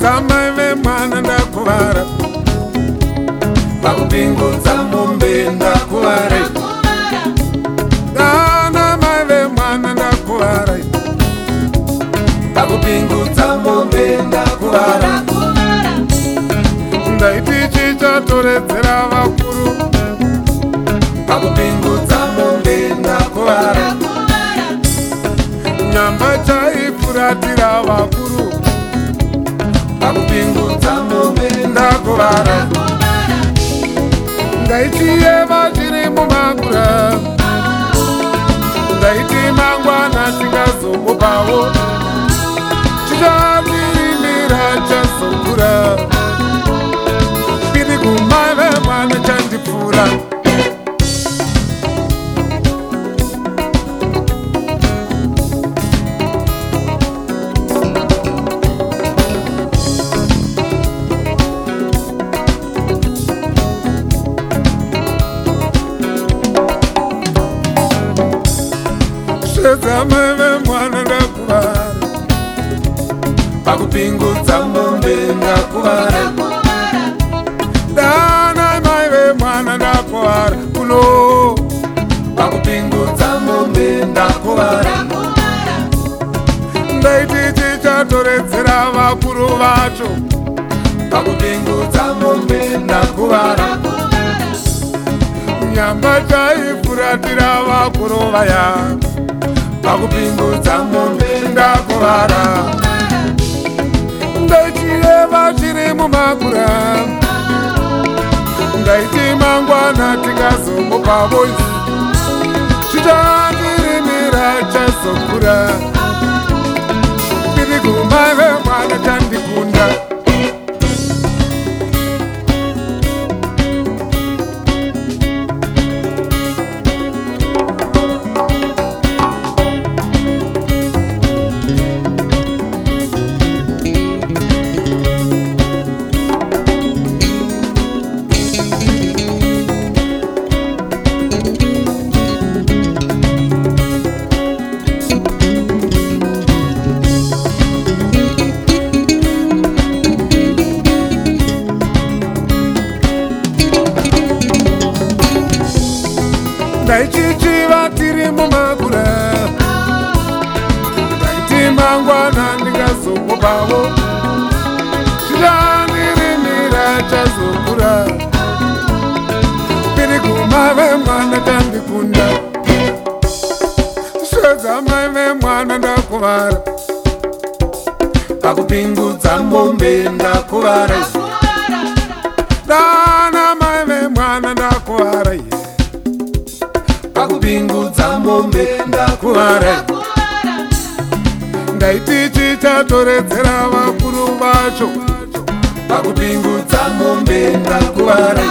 vakamai vemwana ndakuvara vakupingu dzamombe ndakuvara dana mai vemwana ndakuvara vakupingu dzamombe ndakuvara ndaiti chichatoredzera vakuru vakupingu dzamombe ndakuvara nyamba chaifuratira vakuru ndakupingudza mombe ndakuvara ndaitiye vatiri mumakura ndaiti mangwana tingazokopawo titatirimira chazokura piri kumave mwana chandipfuura kupfedza maive mwana ndakuvara pakupingudza mombe ndakuvara ndana maive mwana ndakuvara kuno pakupingudza mombe ndakuvara ndaiti chichatoredzera vakuru vacho pakupingudza mombe ndakuvara nyamba chaifuratira vakuru vayaa pakupingudza mombe ndakuvara ndachireva chiri mumakura ndaiti mangwana tikazomupa voisi chitatirimira chazokura ndiri kumave mwana chandikunda zvavo zvichaniriira chazokura piri kuma vemwana tandikunda svedzamai vemwana ndakuvara pakupingudza mbombe ndakuvara dana mai vemwana ndakuvara pakupingudza mbombe ndakuvara ngaititi tatoredzera vakuru vacho pakupingudza mombe ndakuvara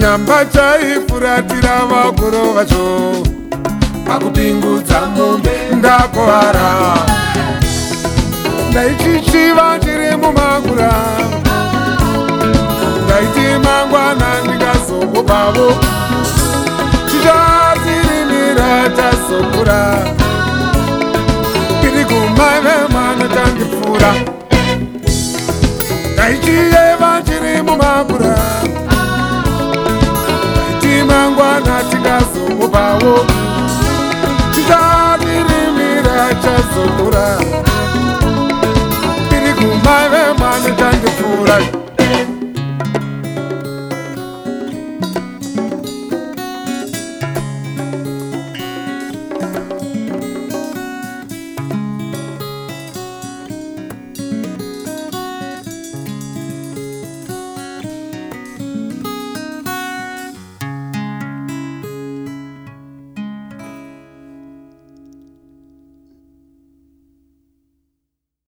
nyamba chaifuratira vakuru vacho pakupingudza mombe ndakuvara ndaichichiva ndiri mumakura ndaiti mangwana ndikazokubavo tichatirimira tazokura so vakandipfuura taichiye vachiri mumabura aiti mangwana tikazomubawo tichadirimira chazomuraa